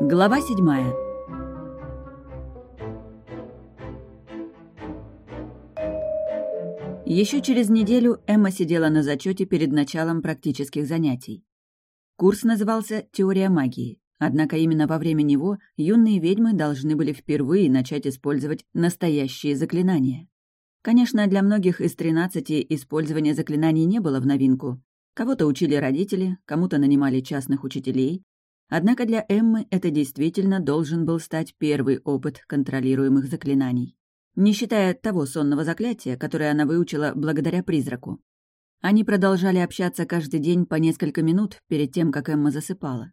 Глава седьмая. Еще через неделю Эмма сидела на зачете перед началом практических занятий. Курс назывался «Теория магии», однако именно во время него юные ведьмы должны были впервые начать использовать настоящие заклинания. Конечно, для многих из тринадцати использование заклинаний не было в новинку. Кого-то учили родители, кому-то нанимали частных учителей. Однако для Эммы это действительно должен был стать первый опыт контролируемых заклинаний не считая того сонного заклятия, которое она выучила благодаря призраку. Они продолжали общаться каждый день по несколько минут перед тем, как Эмма засыпала.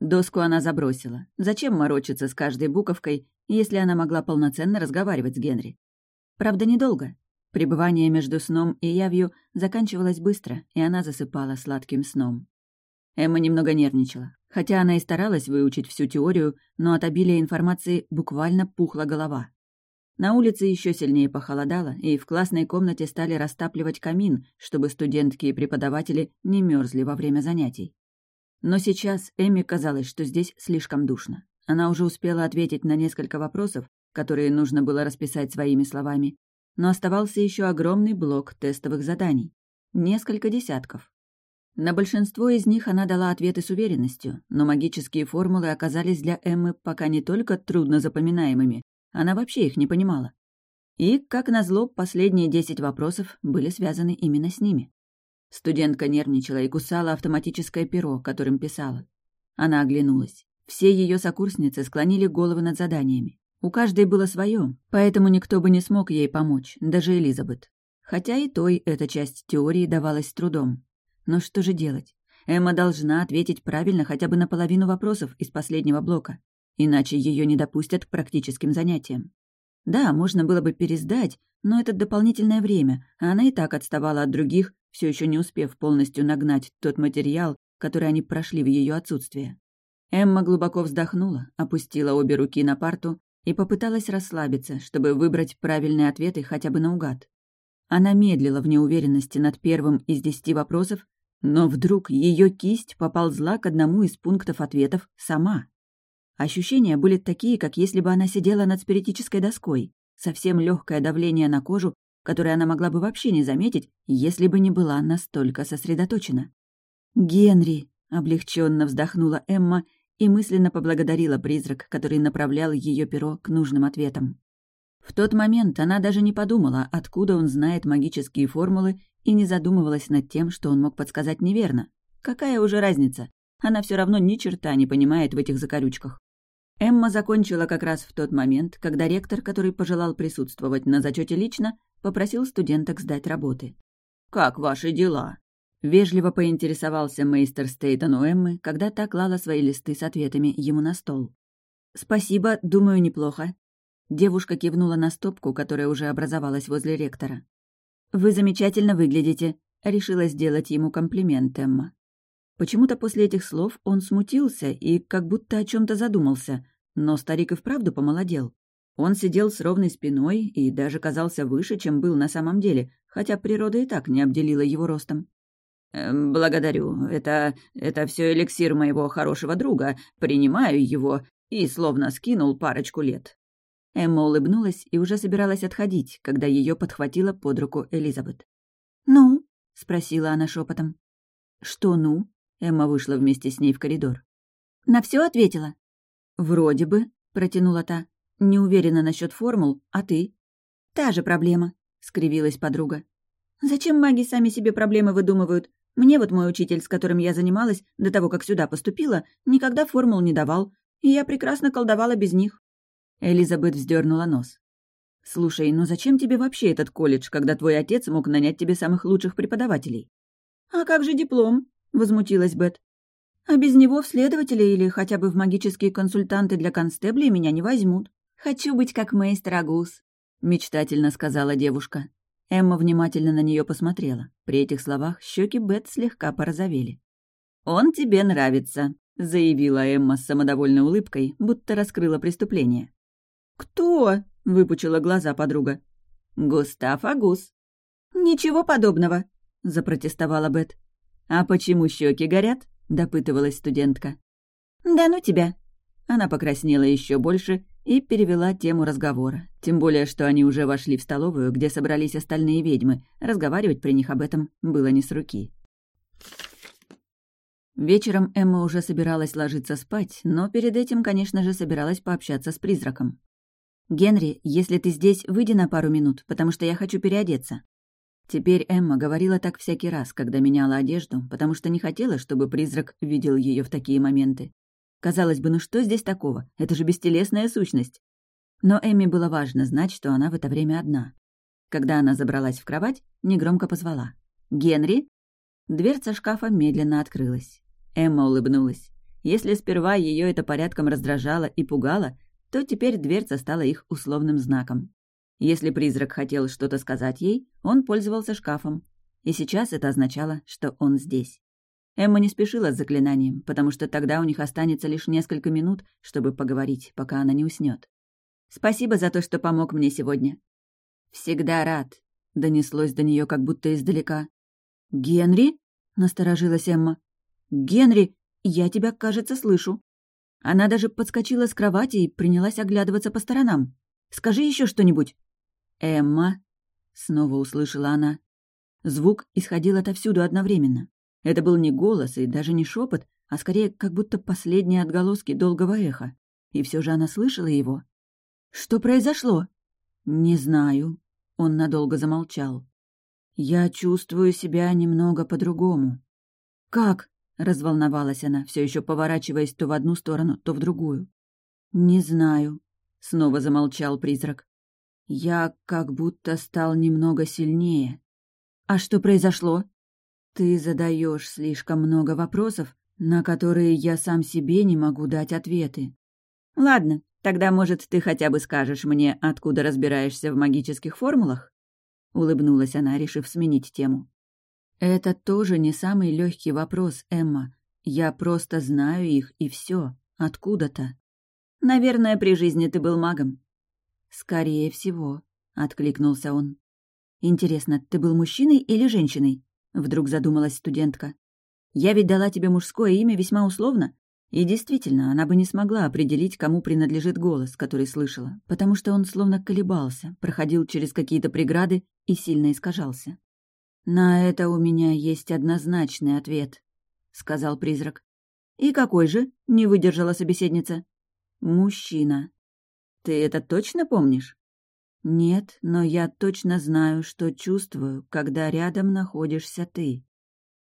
Доску она забросила. Зачем морочиться с каждой буковкой, если она могла полноценно разговаривать с Генри? Правда, недолго. Пребывание между сном и явью заканчивалось быстро, и она засыпала сладким сном. Эмма немного нервничала. Хотя она и старалась выучить всю теорию, но от обилия информации буквально пухла голова. На улице еще сильнее похолодало, и в классной комнате стали растапливать камин, чтобы студентки и преподаватели не мерзли во время занятий. Но сейчас Эми казалось, что здесь слишком душно. Она уже успела ответить на несколько вопросов, которые нужно было расписать своими словами, но оставался еще огромный блок тестовых заданий. Несколько десятков. На большинство из них она дала ответы с уверенностью, но магические формулы оказались для Эммы пока не только трудно запоминаемыми, она вообще их не понимала. И, как назло, последние десять вопросов были связаны именно с ними. Студентка нервничала и кусала автоматическое перо, которым писала. Она оглянулась. Все ее сокурсницы склонили головы над заданиями. У каждой было свое, поэтому никто бы не смог ей помочь, даже Элизабет. Хотя и той эта часть теории давалась с трудом. Но что же делать? Эмма должна ответить правильно хотя бы на половину вопросов из последнего блока иначе ее не допустят к практическим занятиям. Да, можно было бы пересдать, но это дополнительное время, а она и так отставала от других, все еще не успев полностью нагнать тот материал, который они прошли в ее отсутствие. Эмма глубоко вздохнула, опустила обе руки на парту и попыталась расслабиться, чтобы выбрать правильные ответы хотя бы наугад. Она медлила в неуверенности над первым из десяти вопросов, но вдруг ее кисть поползла к одному из пунктов ответов сама. Ощущения были такие, как если бы она сидела над спиритической доской. Совсем легкое давление на кожу, которое она могла бы вообще не заметить, если бы не была настолько сосредоточена. «Генри!» — облегченно вздохнула Эмма и мысленно поблагодарила призрак, который направлял ее перо к нужным ответам. В тот момент она даже не подумала, откуда он знает магические формулы, и не задумывалась над тем, что он мог подсказать неверно. Какая уже разница? Она все равно ни черта не понимает в этих закорючках. Эмма закончила как раз в тот момент, когда ректор, который пожелал присутствовать на зачете лично, попросил студенток сдать работы. «Как ваши дела?» Вежливо поинтересовался мейстер Стейтон у Эммы, когда та клала свои листы с ответами ему на стол. «Спасибо, думаю, неплохо». Девушка кивнула на стопку, которая уже образовалась возле ректора. «Вы замечательно выглядите», — решила сделать ему комплимент Эмма. Почему-то после этих слов он смутился и как будто о чем то задумался, но старик и вправду помолодел. Он сидел с ровной спиной и даже казался выше, чем был на самом деле, хотя природа и так не обделила его ростом. «Эм, «Благодарю. Это... это все эликсир моего хорошего друга. Принимаю его». И словно скинул парочку лет. Эмма улыбнулась и уже собиралась отходить, когда ее подхватила под руку Элизабет. «Ну?» — спросила она шепотом. «Что «ну»?» Эмма вышла вместе с ней в коридор. «На все ответила?» «Вроде бы», — протянула та. «Не уверена насчет формул, а ты?» «Та же проблема», — скривилась подруга. «Зачем маги сами себе проблемы выдумывают? Мне вот мой учитель, с которым я занималась до того, как сюда поступила, никогда формул не давал, и я прекрасно колдовала без них». Элизабет вздернула нос. «Слушай, ну зачем тебе вообще этот колледж, когда твой отец мог нанять тебе самых лучших преподавателей?» «А как же диплом?» — возмутилась Бет. «А без него в следователи или хотя бы в магические консультанты для констеблей меня не возьмут. Хочу быть как мейстер Агус», — мечтательно сказала девушка. Эмма внимательно на нее посмотрела. При этих словах щеки Бет слегка порозовели. «Он тебе нравится», — заявила Эмма с самодовольной улыбкой, будто раскрыла преступление. «Кто?» — выпучила глаза подруга. «Густав Агус». «Ничего подобного», — запротестовала Бет. «А почему щеки горят?» — допытывалась студентка. «Да ну тебя!» Она покраснела еще больше и перевела тему разговора. Тем более, что они уже вошли в столовую, где собрались остальные ведьмы. Разговаривать при них об этом было не с руки. Вечером Эмма уже собиралась ложиться спать, но перед этим, конечно же, собиралась пообщаться с призраком. «Генри, если ты здесь, выйди на пару минут, потому что я хочу переодеться». Теперь Эмма говорила так всякий раз, когда меняла одежду, потому что не хотела, чтобы призрак видел ее в такие моменты. Казалось бы, ну что здесь такого? Это же бестелесная сущность. Но Эмме было важно знать, что она в это время одна. Когда она забралась в кровать, негромко позвала. «Генри?» Дверца шкафа медленно открылась. Эмма улыбнулась. Если сперва ее это порядком раздражало и пугало, то теперь дверца стала их условным знаком. Если призрак хотел что-то сказать ей, он пользовался шкафом. И сейчас это означало, что он здесь. Эмма не спешила с заклинанием, потому что тогда у них останется лишь несколько минут, чтобы поговорить, пока она не уснет. «Спасибо за то, что помог мне сегодня». «Всегда рад», — донеслось до нее как будто издалека. «Генри?» — насторожилась Эмма. «Генри, я тебя, кажется, слышу». Она даже подскочила с кровати и принялась оглядываться по сторонам. «Скажи еще что-нибудь». «Эмма», — снова услышала она. Звук исходил отовсюду одновременно. Это был не голос и даже не шепот, а скорее как будто последние отголоски долгого эха. И все же она слышала его. «Что произошло?» «Не знаю». Он надолго замолчал. «Я чувствую себя немного по-другому». «Как?» Разволновалась она, все еще поворачиваясь то в одну сторону, то в другую. «Не знаю», — снова замолчал призрак. «Я как будто стал немного сильнее». «А что произошло?» «Ты задаешь слишком много вопросов, на которые я сам себе не могу дать ответы». «Ладно, тогда, может, ты хотя бы скажешь мне, откуда разбираешься в магических формулах?» Улыбнулась она, решив сменить тему. «Это тоже не самый легкий вопрос, Эмма. Я просто знаю их, и все. Откуда-то». «Наверное, при жизни ты был магом». «Скорее всего», — откликнулся он. «Интересно, ты был мужчиной или женщиной?» — вдруг задумалась студентка. «Я ведь дала тебе мужское имя весьма условно, и действительно, она бы не смогла определить, кому принадлежит голос, который слышала, потому что он словно колебался, проходил через какие-то преграды и сильно искажался. «На это у меня есть однозначный ответ», — сказал призрак. «И какой же?» — не выдержала собеседница. «Мужчина». «Ты это точно помнишь?» «Нет, но я точно знаю, что чувствую, когда рядом находишься ты».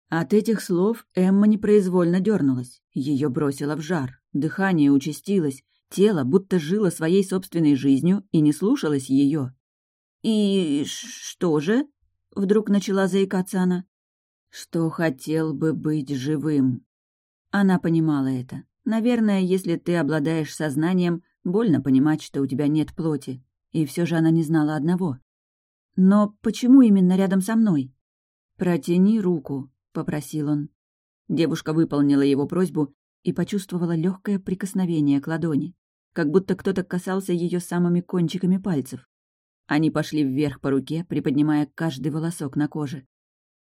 От этих слов Эмма непроизвольно дернулась. Ее бросило в жар, дыхание участилось, тело будто жило своей собственной жизнью и не слушалось ее. «И что же?» Вдруг начала заикаться она. Что хотел бы быть живым. Она понимала это. Наверное, если ты обладаешь сознанием, больно понимать, что у тебя нет плоти. И все же она не знала одного. Но почему именно рядом со мной? «Протяни руку», — попросил он. Девушка выполнила его просьбу и почувствовала легкое прикосновение к ладони, как будто кто-то касался ее самыми кончиками пальцев. Они пошли вверх по руке, приподнимая каждый волосок на коже.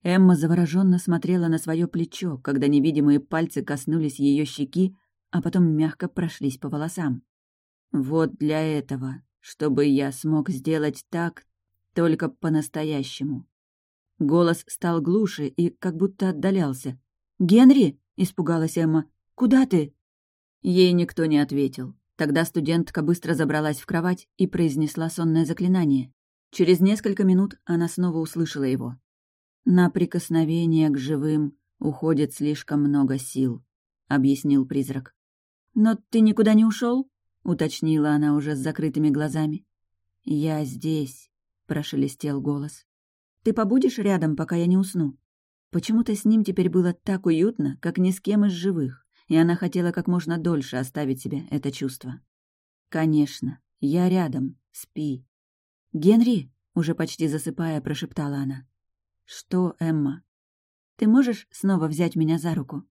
Эмма завороженно смотрела на свое плечо, когда невидимые пальцы коснулись ее щеки, а потом мягко прошлись по волосам. Вот для этого, чтобы я смог сделать так только по-настоящему. Голос стал глуше и как будто отдалялся. «Генри!» — испугалась Эмма. «Куда ты?» Ей никто не ответил. Тогда студентка быстро забралась в кровать и произнесла сонное заклинание. Через несколько минут она снова услышала его. «На прикосновение к живым уходит слишком много сил», — объяснил призрак. «Но ты никуда не ушел? уточнила она уже с закрытыми глазами. «Я здесь», — прошелестел голос. «Ты побудешь рядом, пока я не усну?» Почему-то с ним теперь было так уютно, как ни с кем из живых и она хотела как можно дольше оставить себе это чувство. «Конечно, я рядом, спи». «Генри!» — уже почти засыпая, прошептала она. «Что, Эмма? Ты можешь снова взять меня за руку?»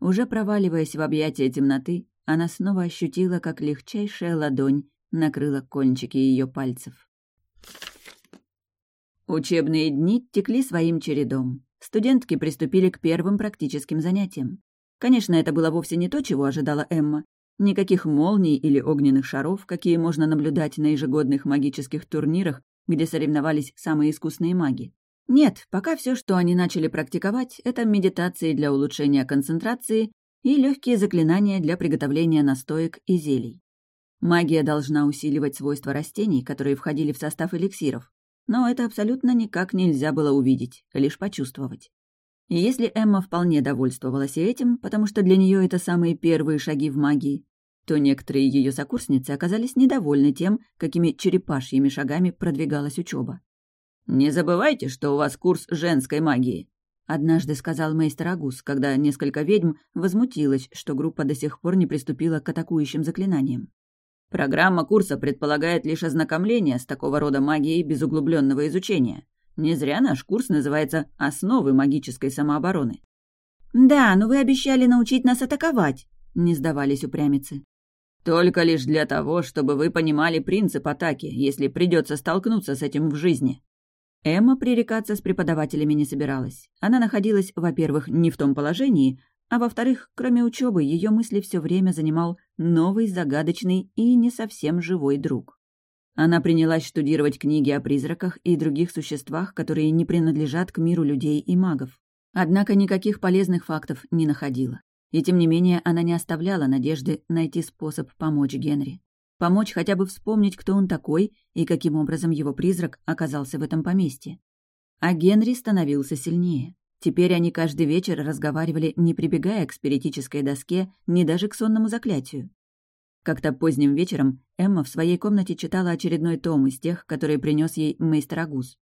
Уже проваливаясь в объятия темноты, она снова ощутила, как легчайшая ладонь накрыла кончики ее пальцев. Учебные дни текли своим чередом. Студентки приступили к первым практическим занятиям. Конечно, это было вовсе не то, чего ожидала Эмма. Никаких молний или огненных шаров, какие можно наблюдать на ежегодных магических турнирах, где соревновались самые искусные маги. Нет, пока все, что они начали практиковать, это медитации для улучшения концентрации и легкие заклинания для приготовления настоек и зелий. Магия должна усиливать свойства растений, которые входили в состав эликсиров, но это абсолютно никак нельзя было увидеть, лишь почувствовать. И если Эмма вполне довольствовалась этим, потому что для нее это самые первые шаги в магии, то некоторые ее сокурсницы оказались недовольны тем, какими черепашьими шагами продвигалась учеба. «Не забывайте, что у вас курс женской магии», — однажды сказал мейстер Агус, когда несколько ведьм возмутилось, что группа до сих пор не приступила к атакующим заклинаниям. Программа курса предполагает лишь ознакомление с такого рода магией без углубленного изучения. Не зря наш курс называется «Основы магической самообороны». «Да, но вы обещали научить нас атаковать», — не сдавались упрямицы. «Только лишь для того, чтобы вы понимали принцип атаки, если придется столкнуться с этим в жизни». Эмма пререкаться с преподавателями не собиралась. Она находилась, во-первых, не в том положении, а во-вторых, кроме учебы, ее мысли все время занимал новый, загадочный и не совсем живой друг. Она принялась штудировать книги о призраках и других существах, которые не принадлежат к миру людей и магов. Однако никаких полезных фактов не находила. И тем не менее она не оставляла надежды найти способ помочь Генри. Помочь хотя бы вспомнить, кто он такой и каким образом его призрак оказался в этом поместье. А Генри становился сильнее. Теперь они каждый вечер разговаривали, не прибегая к спиритической доске, ни даже к сонному заклятию. Как-то поздним вечером Эмма в своей комнате читала очередной том из тех, которые принес ей мейстер Агус.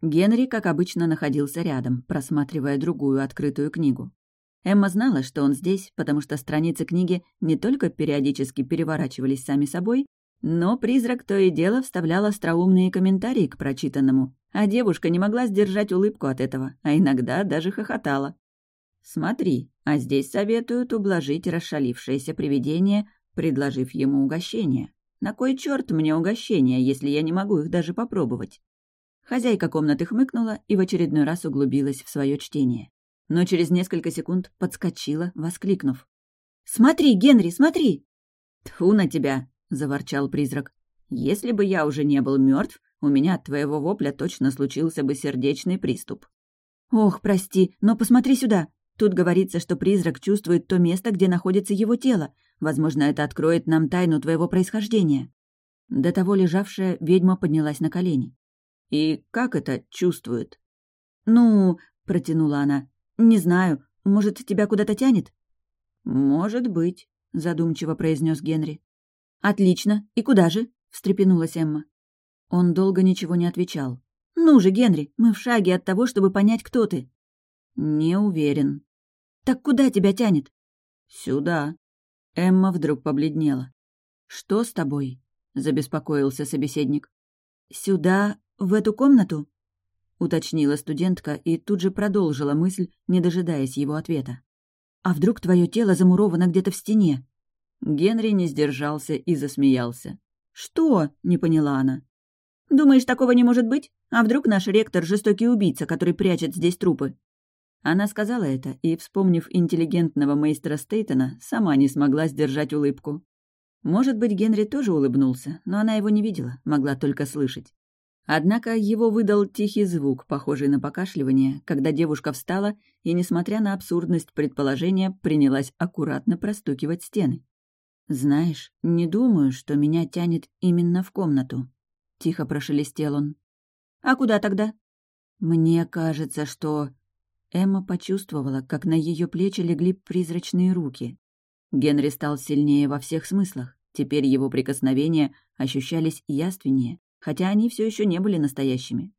Генри, как обычно, находился рядом, просматривая другую открытую книгу. Эмма знала, что он здесь, потому что страницы книги не только периодически переворачивались сами собой, но призрак то и дело вставлял остроумные комментарии к прочитанному, а девушка не могла сдержать улыбку от этого, а иногда даже хохотала. «Смотри, а здесь советуют ублажить расшалившееся привидение, предложив ему угощение. На кой черт мне угощение, если я не могу их даже попробовать?» Хозяйка комнаты хмыкнула и в очередной раз углубилась в свое чтение. Но через несколько секунд подскочила, воскликнув. «Смотри, Генри, смотри!» «Тьфу на тебя!» — заворчал призрак. «Если бы я уже не был мертв, у меня от твоего вопля точно случился бы сердечный приступ. Ох, прости, но посмотри сюда. Тут говорится, что призрак чувствует то место, где находится его тело. Возможно, это откроет нам тайну твоего происхождения. До того лежавшая ведьма поднялась на колени. «И как это чувствует?» «Ну...» — протянула она. «Не знаю. Может, тебя куда-то тянет?» «Может быть», — задумчиво произнес Генри. «Отлично. И куда же?» — встрепенулась Эмма. Он долго ничего не отвечал. «Ну же, Генри, мы в шаге от того, чтобы понять, кто ты». «Не уверен». «Так куда тебя тянет?» «Сюда». Эмма вдруг побледнела. «Что с тобой?» — забеспокоился собеседник. «Сюда, в эту комнату?» — уточнила студентка и тут же продолжила мысль, не дожидаясь его ответа. «А вдруг твое тело замуровано где-то в стене?» Генри не сдержался и засмеялся. «Что?» — не поняла она. Думаешь, такого не может быть? А вдруг наш ректор — жестокий убийца, который прячет здесь трупы?» Она сказала это и, вспомнив интеллигентного мейстера Стейтона, сама не смогла сдержать улыбку. Может быть, Генри тоже улыбнулся, но она его не видела, могла только слышать. Однако его выдал тихий звук, похожий на покашливание, когда девушка встала и, несмотря на абсурдность предположения, принялась аккуратно простукивать стены. «Знаешь, не думаю, что меня тянет именно в комнату», тихо прошелестел он. «А куда тогда?» «Мне кажется, что...» Эмма почувствовала, как на ее плечи легли призрачные руки. Генри стал сильнее во всех смыслах. Теперь его прикосновения ощущались яственнее, хотя они все еще не были настоящими.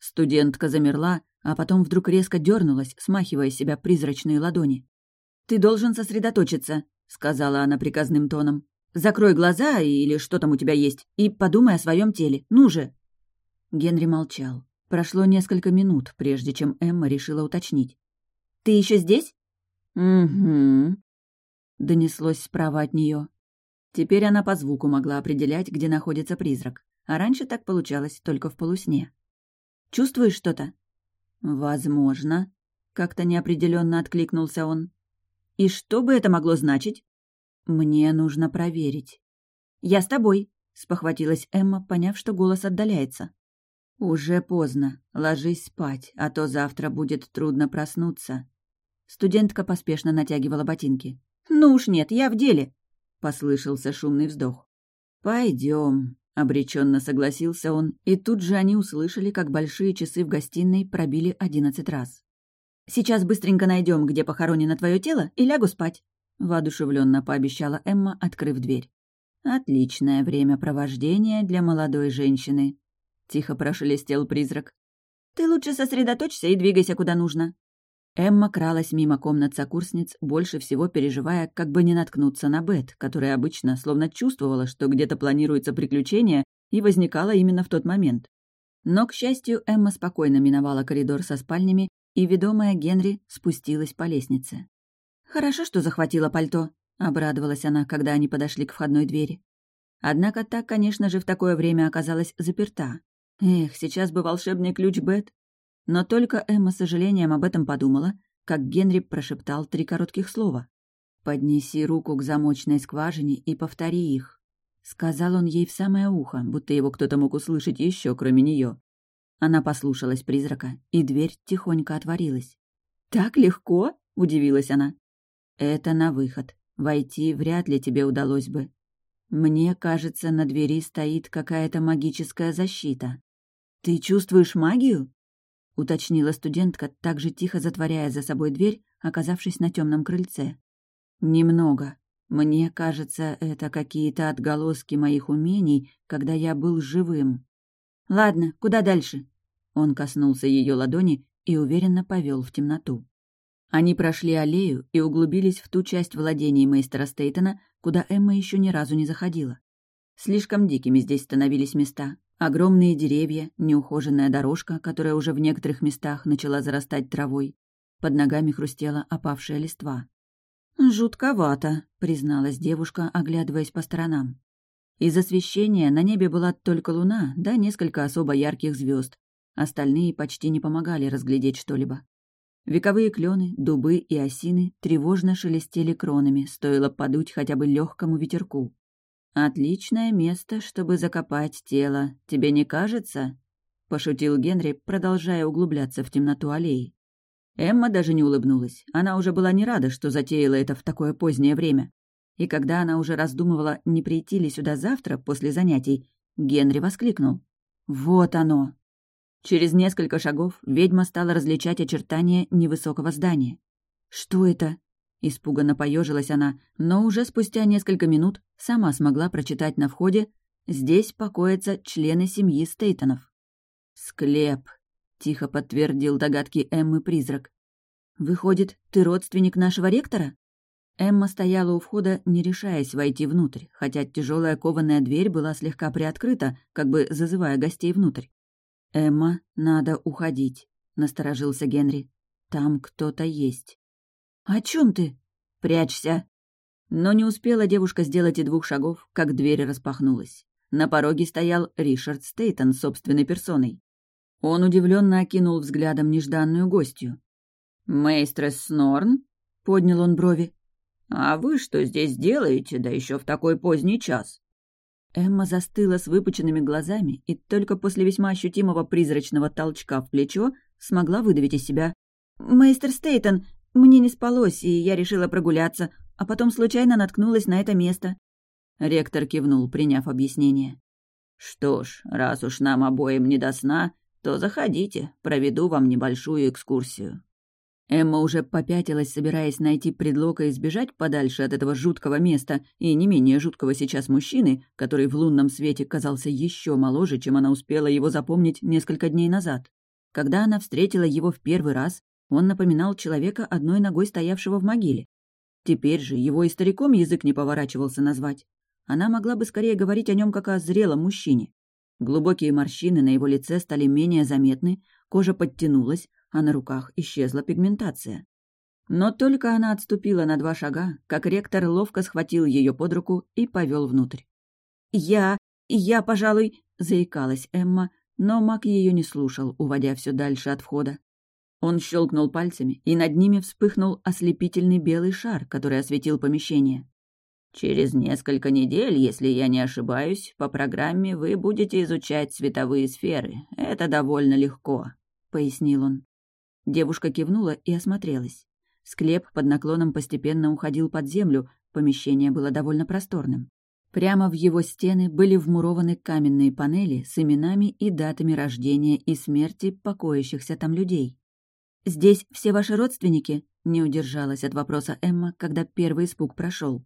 Студентка замерла, а потом вдруг резко дернулась, смахивая себя призрачные ладони. «Ты должен сосредоточиться», — сказала она приказным тоном. Закрой глаза или что там у тебя есть, и подумай о своем теле. Ну же!» Генри молчал. Прошло несколько минут, прежде чем Эмма решила уточнить. «Ты еще здесь?» «Угу», — донеслось справа от нее. Теперь она по звуку могла определять, где находится призрак, а раньше так получалось только в полусне. «Чувствуешь что-то?» «Возможно», — как-то неопределенно откликнулся он. «И что бы это могло значить?» «Мне нужно проверить». «Я с тобой», — спохватилась Эмма, поняв, что голос отдаляется. «Уже поздно. Ложись спать, а то завтра будет трудно проснуться». Студентка поспешно натягивала ботинки. «Ну уж нет, я в деле», — послышался шумный вздох. Пойдем, обреченно согласился он, и тут же они услышали, как большие часы в гостиной пробили одиннадцать раз. «Сейчас быстренько найдем, где похоронено твое тело, и лягу спать», — воодушевленно пообещала Эмма, открыв дверь. «Отличное времяпровождение для молодой женщины», — тихо прошелестел призрак. «Ты лучше сосредоточься и двигайся куда нужно». Эмма кралась мимо комнат сокурсниц, больше всего переживая, как бы не наткнуться на Бет, которая обычно словно чувствовала, что где-то планируется приключение, и возникала именно в тот момент. Но, к счастью, Эмма спокойно миновала коридор со спальнями и, ведомая Генри, спустилась по лестнице. «Хорошо, что захватила пальто», — обрадовалась она, когда они подошли к входной двери. Однако так, конечно же, в такое время оказалась заперта. Эх, сейчас бы волшебный ключ Бет. Но только Эмма с сожалением об этом подумала, как Генри прошептал три коротких слова. «Поднеси руку к замочной скважине и повтори их», — сказал он ей в самое ухо, будто его кто-то мог услышать еще, кроме нее. Она послушалась призрака, и дверь тихонько отворилась. «Так легко?» — удивилась она. «Это на выход. Войти вряд ли тебе удалось бы. Мне кажется, на двери стоит какая-то магическая защита. Ты чувствуешь магию?» — уточнила студентка, так же тихо затворяя за собой дверь, оказавшись на темном крыльце. «Немного. Мне кажется, это какие-то отголоски моих умений, когда я был живым. «Ладно, куда дальше?» Он коснулся ее ладони и уверенно повел в темноту. Они прошли аллею и углубились в ту часть владений мейстера Стейтона, куда Эмма еще ни разу не заходила. Слишком дикими здесь становились места. Огромные деревья, неухоженная дорожка, которая уже в некоторых местах начала зарастать травой. Под ногами хрустела опавшая листва. «Жутковато», — призналась девушка, оглядываясь по сторонам. Из освещения на небе была только луна, да несколько особо ярких звезд. Остальные почти не помогали разглядеть что-либо. Вековые клены, дубы и осины тревожно шелестели кронами, стоило подуть хотя бы легкому ветерку. «Отличное место, чтобы закопать тело, тебе не кажется?» — пошутил Генри, продолжая углубляться в темноту аллеи. Эмма даже не улыбнулась. Она уже была не рада, что затеяла это в такое позднее время. И когда она уже раздумывала, не прийти ли сюда завтра после занятий, Генри воскликнул. «Вот оно!» Через несколько шагов ведьма стала различать очертания невысокого здания. «Что это?» Испуганно поежилась она, но уже спустя несколько минут сама смогла прочитать на входе «Здесь покоятся члены семьи Стейтонов». «Склеп», — тихо подтвердил догадки Эммы призрак. «Выходит, ты родственник нашего ректора?» Эмма стояла у входа, не решаясь войти внутрь, хотя тяжелая кованая дверь была слегка приоткрыта, как бы зазывая гостей внутрь. «Эмма, надо уходить», — насторожился Генри. «Там кто-то есть». «О чем ты?» «Прячься». Но не успела девушка сделать и двух шагов, как дверь распахнулась. На пороге стоял Ришард Стейтон собственной персоной. Он удивленно окинул взглядом нежданную гостью. «Мейстрес Снорн?» — поднял он брови. «А вы что здесь делаете, да еще в такой поздний час?» Эмма застыла с выпученными глазами и только после весьма ощутимого призрачного толчка в плечо смогла выдавить из себя. «Мейстер Стейтон, мне не спалось, и я решила прогуляться, а потом случайно наткнулась на это место». Ректор кивнул, приняв объяснение. «Что ж, раз уж нам обоим не до сна, то заходите, проведу вам небольшую экскурсию». Эмма уже попятилась, собираясь найти предлог и избежать подальше от этого жуткого места и не менее жуткого сейчас мужчины, который в лунном свете казался еще моложе, чем она успела его запомнить несколько дней назад. Когда она встретила его в первый раз, он напоминал человека, одной ногой стоявшего в могиле. Теперь же его и стариком язык не поворачивался назвать. Она могла бы скорее говорить о нем как о зрелом мужчине. Глубокие морщины на его лице стали менее заметны, кожа подтянулась, а на руках исчезла пигментация. Но только она отступила на два шага, как ректор ловко схватил ее под руку и повел внутрь. «Я... я, пожалуй...» — заикалась Эмма, но маг ее не слушал, уводя все дальше от входа. Он щелкнул пальцами, и над ними вспыхнул ослепительный белый шар, который осветил помещение. Через несколько недель, если я не ошибаюсь, по программе вы будете изучать световые сферы. Это довольно легко», — пояснил он. Девушка кивнула и осмотрелась. Склеп под наклоном постепенно уходил под землю, помещение было довольно просторным. Прямо в его стены были вмурованы каменные панели с именами и датами рождения и смерти покоящихся там людей. «Здесь все ваши родственники?» — не удержалась от вопроса Эмма, когда первый испуг прошел.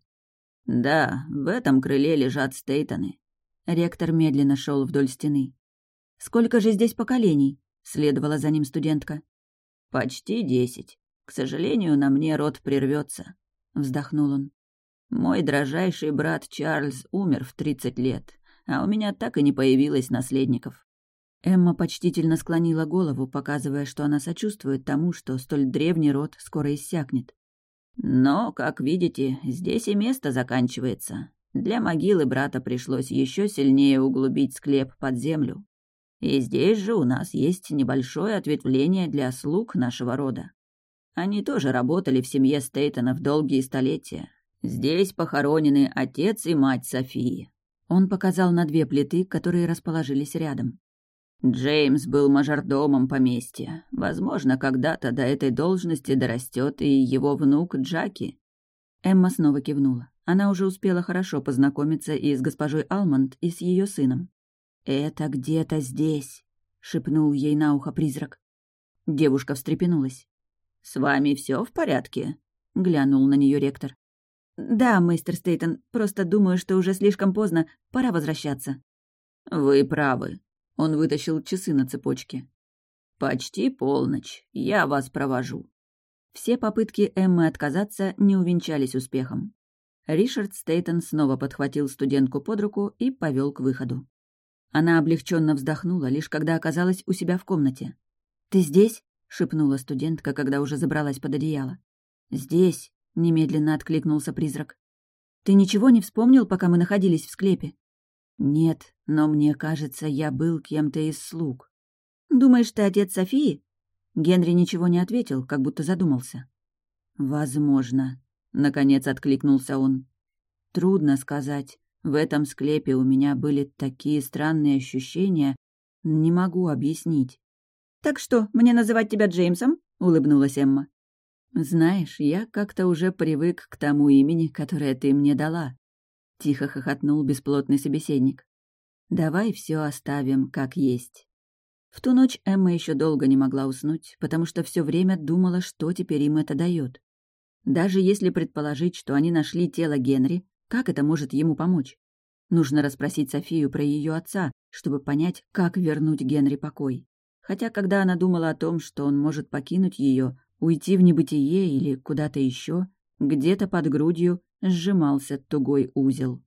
«Да, в этом крыле лежат стейтоны». Ректор медленно шел вдоль стены. «Сколько же здесь поколений?» — следовала за ним студентка. «Почти десять. К сожалению, на мне род прервется, вздохнул он. «Мой дрожайший брат Чарльз умер в тридцать лет, а у меня так и не появилось наследников». Эмма почтительно склонила голову, показывая, что она сочувствует тому, что столь древний род скоро иссякнет. Но, как видите, здесь и место заканчивается. Для могилы брата пришлось еще сильнее углубить склеп под землю. И здесь же у нас есть небольшое ответвление для слуг нашего рода. Они тоже работали в семье Стейтонов долгие столетия. Здесь похоронены отец и мать Софии. Он показал на две плиты, которые расположились рядом. Джеймс был мажордомом поместья. Возможно, когда-то до этой должности дорастет и его внук Джаки. Эмма снова кивнула. Она уже успела хорошо познакомиться и с госпожой Алмонд, и с ее сыном. «Это где-то здесь», — шепнул ей на ухо призрак. Девушка встрепенулась. «С вами все в порядке?» — глянул на нее ректор. «Да, мистер Стейтон, просто думаю, что уже слишком поздно, пора возвращаться». «Вы правы», он вытащил часы на цепочке. «Почти полночь. Я вас провожу». Все попытки Эммы отказаться не увенчались успехом. Ришард Стейтон снова подхватил студентку под руку и повел к выходу. Она облегченно вздохнула, лишь когда оказалась у себя в комнате. «Ты здесь?» — шепнула студентка, когда уже забралась под одеяло. «Здесь», — немедленно откликнулся призрак. «Ты ничего не вспомнил, пока мы находились в склепе?» «Нет, но мне кажется, я был кем-то из слуг». «Думаешь, ты отец Софии?» Генри ничего не ответил, как будто задумался. «Возможно», — наконец откликнулся он. «Трудно сказать. В этом склепе у меня были такие странные ощущения. Не могу объяснить». «Так что, мне называть тебя Джеймсом?» — улыбнулась Эмма. «Знаешь, я как-то уже привык к тому имени, которое ты мне дала», Тихо хохотнул бесплотный собеседник. «Давай все оставим как есть». В ту ночь Эмма еще долго не могла уснуть, потому что все время думала, что теперь им это дает. Даже если предположить, что они нашли тело Генри, как это может ему помочь? Нужно расспросить Софию про ее отца, чтобы понять, как вернуть Генри покой. Хотя, когда она думала о том, что он может покинуть ее, уйти в небытие или куда-то еще, где-то под грудью сжимался тугой узел.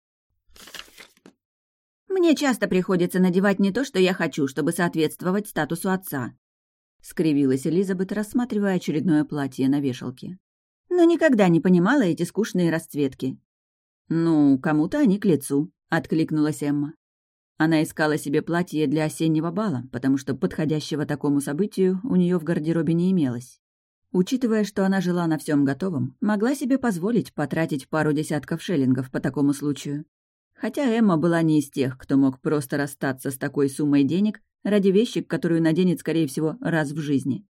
«Мне часто приходится надевать не то, что я хочу, чтобы соответствовать статусу отца», — скривилась Элизабет, рассматривая очередное платье на вешалке. «Но никогда не понимала эти скучные расцветки». «Ну, кому-то они к лицу», — откликнулась Эмма. Она искала себе платье для осеннего бала, потому что подходящего такому событию у нее в гардеробе не имелось. Учитывая, что она жила на всем готовом, могла себе позволить потратить пару десятков шиллингов по такому случаю. Хотя Эмма была не из тех, кто мог просто расстаться с такой суммой денег ради вещи, которую наденет, скорее всего, раз в жизни.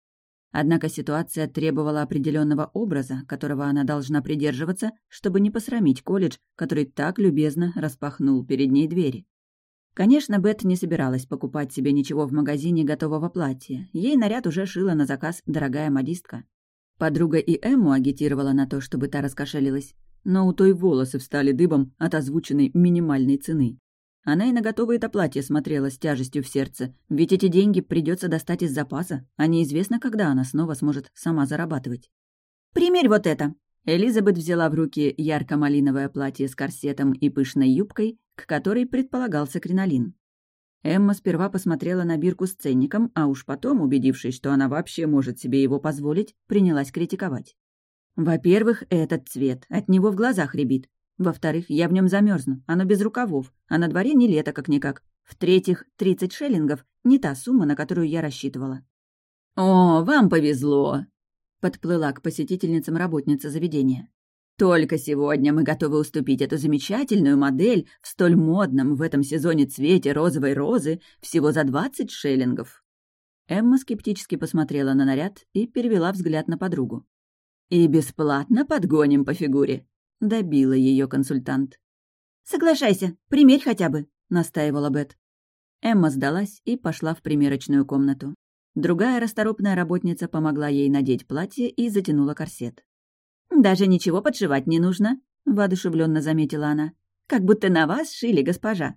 Однако ситуация требовала определенного образа, которого она должна придерживаться, чтобы не посрамить колледж, который так любезно распахнул перед ней двери. Конечно, Бет не собиралась покупать себе ничего в магазине готового платья. Ей наряд уже шила на заказ дорогая модистка. Подруга и Эмму агитировала на то, чтобы та раскошелилась, но у той волосы встали дыбом от озвученной минимальной цены. Она и на готовое-то платье смотрела с тяжестью в сердце, ведь эти деньги придется достать из запаса, а неизвестно, когда она снова сможет сама зарабатывать. «Примерь вот это!» Элизабет взяла в руки ярко-малиновое платье с корсетом и пышной юбкой, к которой предполагался кринолин. Эмма сперва посмотрела на бирку с ценником, а уж потом, убедившись, что она вообще может себе его позволить, принялась критиковать. Во-первых, этот цвет, от него в глазах рябит. Во-вторых, я в нем замерзну, оно без рукавов, а на дворе не лето как-никак. В-третьих, 30 шеллингов — не та сумма, на которую я рассчитывала. «О, вам повезло!» — подплыла к посетительницам работница заведения. Только сегодня мы готовы уступить эту замечательную модель в столь модном в этом сезоне цвете розовой розы всего за двадцать шеллингов». Эмма скептически посмотрела на наряд и перевела взгляд на подругу. «И бесплатно подгоним по фигуре», — добила ее консультант. «Соглашайся, примерь хотя бы», — настаивала Бет. Эмма сдалась и пошла в примерочную комнату. Другая расторопная работница помогла ей надеть платье и затянула корсет. «Даже ничего подшивать не нужно», — воодушевленно заметила она. «Как будто на вас шили, госпожа».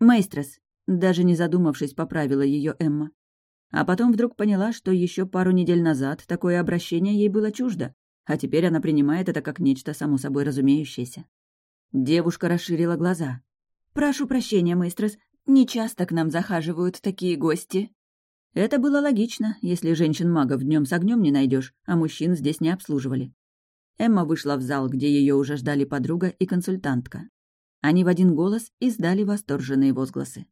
«Мейстрес», — даже не задумавшись, поправила ее Эмма. А потом вдруг поняла, что еще пару недель назад такое обращение ей было чуждо, а теперь она принимает это как нечто само собой разумеющееся. Девушка расширила глаза. «Прошу прощения, мейстрес, не часто к нам захаживают такие гости». Это было логично, если женщин-магов днем с огнем не найдешь, а мужчин здесь не обслуживали. Эмма вышла в зал, где ее уже ждали подруга и консультантка. Они в один голос издали восторженные возгласы.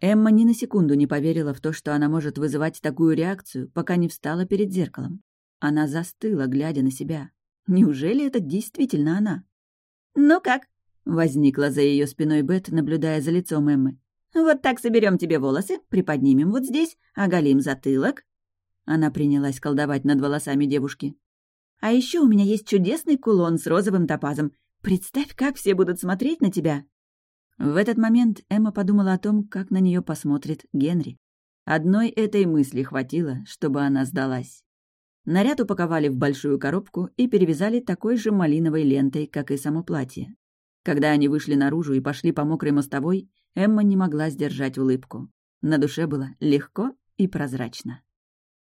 Эмма ни на секунду не поверила в то, что она может вызывать такую реакцию, пока не встала перед зеркалом. Она застыла, глядя на себя. Неужели это действительно она? «Ну как?» — возникла за ее спиной Бет, наблюдая за лицом Эммы. «Вот так соберем тебе волосы, приподнимем вот здесь, оголим затылок». Она принялась колдовать над волосами девушки. «А еще у меня есть чудесный кулон с розовым топазом. Представь, как все будут смотреть на тебя!» В этот момент Эмма подумала о том, как на нее посмотрит Генри. Одной этой мысли хватило, чтобы она сдалась. Наряд упаковали в большую коробку и перевязали такой же малиновой лентой, как и само платье. Когда они вышли наружу и пошли по мокрой мостовой, Эмма не могла сдержать улыбку. На душе было легко и прозрачно.